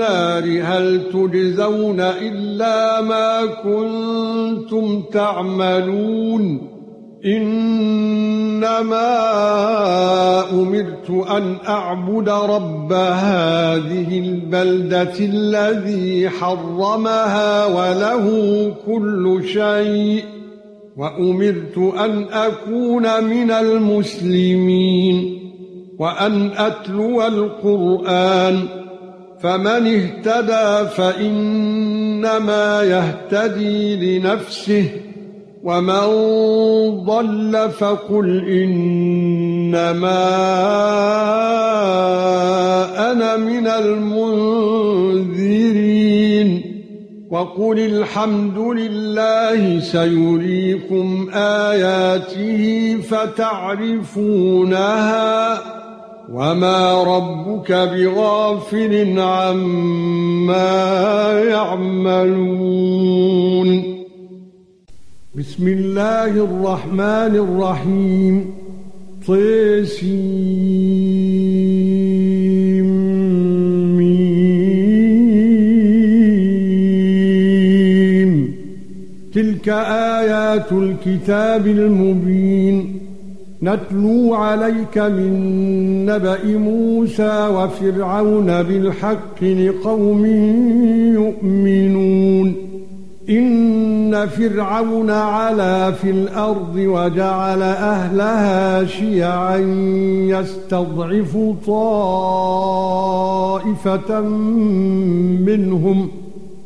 هل تجزون إلا ما كنتم تعملون إنما أمرت أن أعبد رب هذه البلدة الذي حرمها وله كل شيء وأمرت أن أكون من المسلمين وأن أتلو القرآن فمن اهتدى فإنما يهتدي لنفسه ومن ضل فقل إنما أنا من المنذرين. وقل الحمد لله سيريكم آياته فتعرفونها. وما ربك بغافل عما يعملون بسم الله الرحمن الرحيم ميم تلك آيات الكتاب المبين نتلو عليك من نبأ موسى وفرعون بالحق لقوم يؤمنون. إن فرعون علا في الأرض وجعل أهلها شيعا يستضعف طائفة منهم.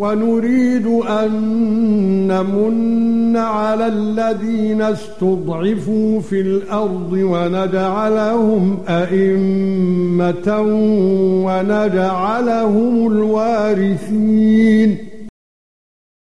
ونريد أن نمن على الذين استضعفوا في الأرض ونجعلهم أئمة ونجعلهم الوارثين.